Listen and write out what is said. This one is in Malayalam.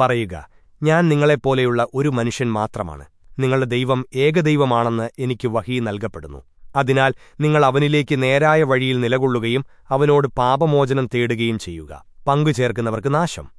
പറയുക ഞാൻ നിങ്ങളെപ്പോലെയുള്ള ഒരു മനുഷ്യൻ മാത്രമാണ്. നിങ്ങളുടെ ദൈവം ഏകദൈവമാണെന്ന് എനിക്ക് വഹി നൽകപ്പെടുന്നു. അതിനാൽ നിങ്ങൾ അവനിലേക്ക് നേരായ വഴിയിൽ നിലകൊള്ളുകയും അവനോട് പാപമോചനം തേടുകയും ചെയ്യുക. പങ്കുചേർക്കുന്നവർക്ക് നാശം.